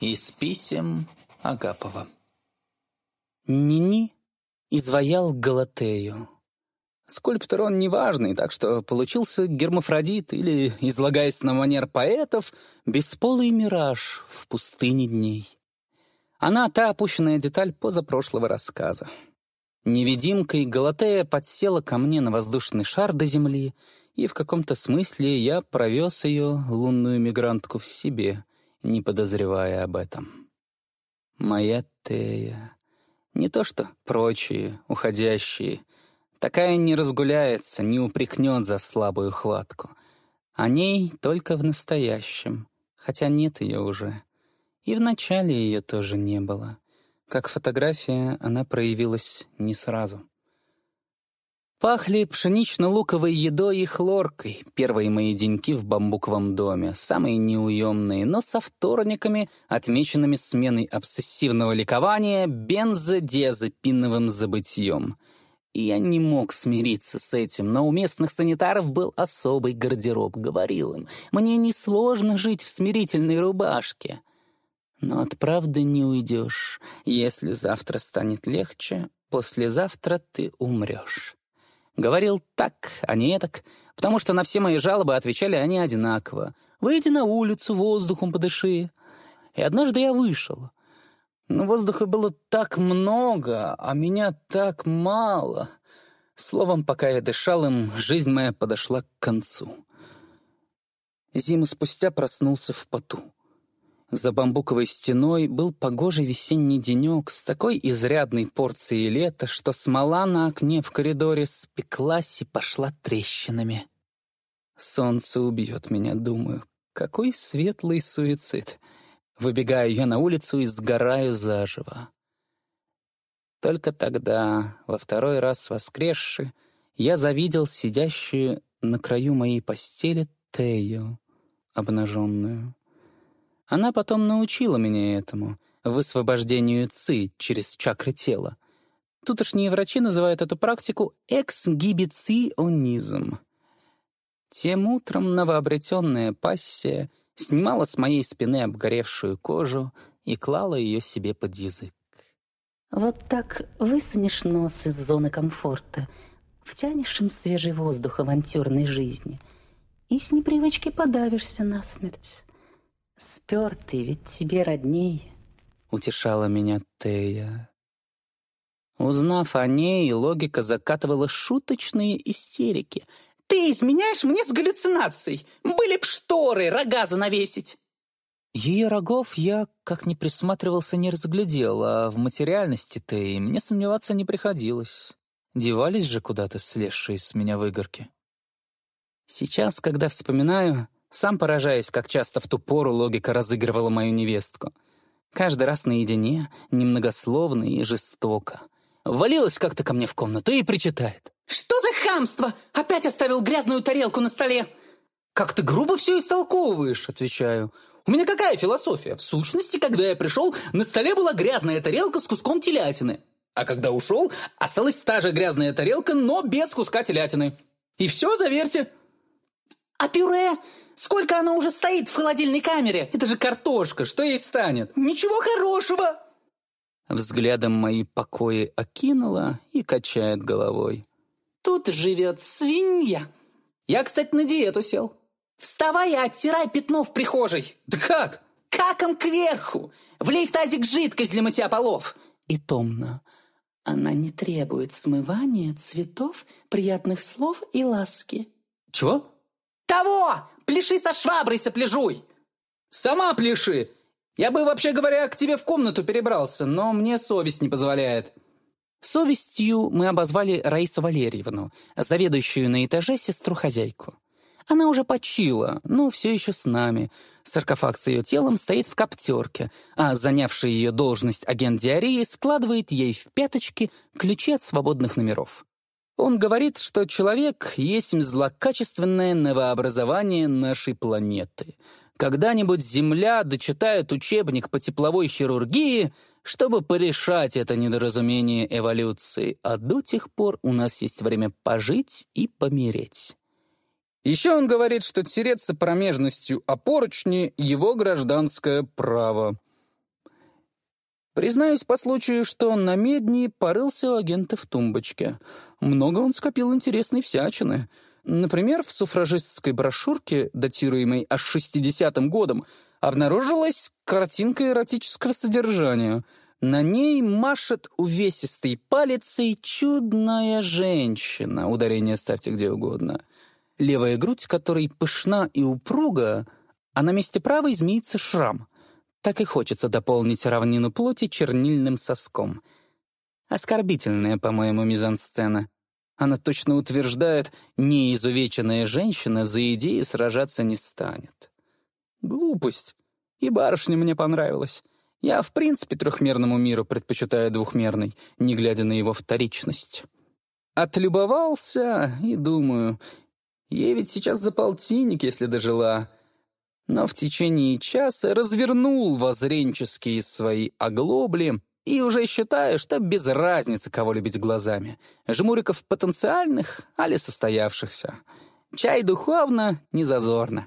Из писем Агапова. Нини изваял Галатею. Скульптор он неважный, так что получился гермафродит или, излагаясь на манер поэтов, бесполый мираж в пустыне дней. Она та опущенная деталь позапрошлого рассказа. Невидимкой Галатея подсела ко мне на воздушный шар до земли, и в каком-то смысле я провез ее, лунную мигрантку, в себе, не подозревая об этом. Моя Тея. Не то что прочие, уходящие. Такая не разгуляется, не упрекнет за слабую хватку. О ней только в настоящем, хотя нет ее уже. И в начале ее тоже не было. Как фотография, она проявилась не сразу. Пахли пшенично-луковой едой и хлоркой, первые мои деньки в бамбуковом доме, самые неуемные, но со вторниками, отмеченными сменой обсессивного ликования бензодиазепиновым забытьем. Я не мог смириться с этим, но у местных санитаров был особый гардероб, говорил им, «Мне несложно жить в смирительной рубашке». Но от правды не уйдешь. Если завтра станет легче, послезавтра ты умрешь. Говорил так, а не так, потому что на все мои жалобы отвечали они одинаково. «Выйди на улицу, воздухом подыши». И однажды я вышел. Но воздуха было так много, а меня так мало. Словом, пока я дышал им, жизнь моя подошла к концу. Зиму спустя проснулся в поту. За бамбуковой стеной был погожий весенний денек с такой изрядной порцией лета, что смола на окне в коридоре спеклась и пошла трещинами. Солнце убьет меня, думаю. Какой светлый суицид. Выбегаю я на улицу и сгораю заживо. Только тогда, во второй раз воскресши, я завидел сидящую на краю моей постели Тею, обнаженную. Она потом научила меня этому, высвобождению ци через чакры тела. Тутошние врачи называют эту практику эксгибиционизм. Тем утром новообретенная пассия снимала с моей спины обгоревшую кожу и клала ее себе под язык. Вот так высунешь нос из зоны комфорта, втянешь им свежий воздух авантюрной жизни и с непривычки подавишься насмерть. Спертый, ведь тебе родней. Утешала меня Тея. Узнав о ней, логика закатывала шуточные истерики. «Ты изменяешь мне с галлюцинацией! Были б шторы, рога занавесить!» Ее рогов я, как ни присматривался, не разглядел, а в материальности Теи мне сомневаться не приходилось. Девались же куда-то слезшие с меня выгорки. Сейчас, когда вспоминаю, сам поражаясь, как часто в ту пору логика разыгрывала мою невестку. Каждый раз наедине, немногословно и жестоко. Валилась как-то ко мне в комнату и причитает. «Что за хамство? Опять оставил грязную тарелку на столе!» «Как ты грубо все истолковываешь», — отвечаю. «У меня какая философия? В сущности, когда я пришел, на столе была грязная тарелка с куском телятины. А когда ушел, осталась та же грязная тарелка, но без куска телятины. И все, заверьте». «А пюре? Сколько она уже стоит в холодильной камере? Это же картошка, что ей станет? Ничего хорошего!» Взглядом мои покои окинула и качает головой. «Тут живет свинья. Я, кстати, на диету сел. Вставай и оттирай пятно в прихожей. Да как? Каком кверху. Влей в тазик жидкость для мытья полов. И томно. Она не требует смывания цветов, приятных слов и ласки. Чего? Того! Пляши со шваброй, сопляжуй!» «Сама пляши! Я бы, вообще говоря, к тебе в комнату перебрался, но мне совесть не позволяет». Совестью мы обозвали Раису Валерьевну, заведующую на этаже сестру-хозяйку. Она уже почила, но все еще с нами. Саркофаг с ее телом стоит в коптерке, а занявший ее должность агент диареи складывает ей в пяточки ключи от свободных номеров. Он говорит, что человек есть злокачественное новообразование нашей планеты. Когда-нибудь Земля дочитает учебник по тепловой хирургии, чтобы порешать это недоразумение эволюции, а до тех пор у нас есть время пожить и помереть. Еще он говорит, что тереться промежностью о поручни — его гражданское право. Признаюсь по случаю, что на медне порылся у агента в тумбочке. Много он скопил интересной всячины. Например, в суфражистской брошюрке, датируемой аж 60-м годом, обнаружилась картинка эротического содержания. На ней машет увесистой палицей чудная женщина. Ударение ставьте где угодно. Левая грудь, которой пышна и упруга, а на месте правой змеится шрам. Так и хочется дополнить равнину плоти чернильным соском. Оскорбительная, по-моему, мизансцена. Она точно утверждает, неизувеченная женщина за идею сражаться не станет. Глупость. И барышня мне понравилась. Я, в принципе, трехмерному миру предпочитаю двухмерный, не глядя на его вторичность. Отлюбовался и думаю, ей ведь сейчас за полтинник, если дожила но в течение часа развернул возренческие свои оглобли и уже считаю, что без разницы, кого любить глазами. Жмуриков потенциальных, али состоявшихся. Чай духовно, не зазорно.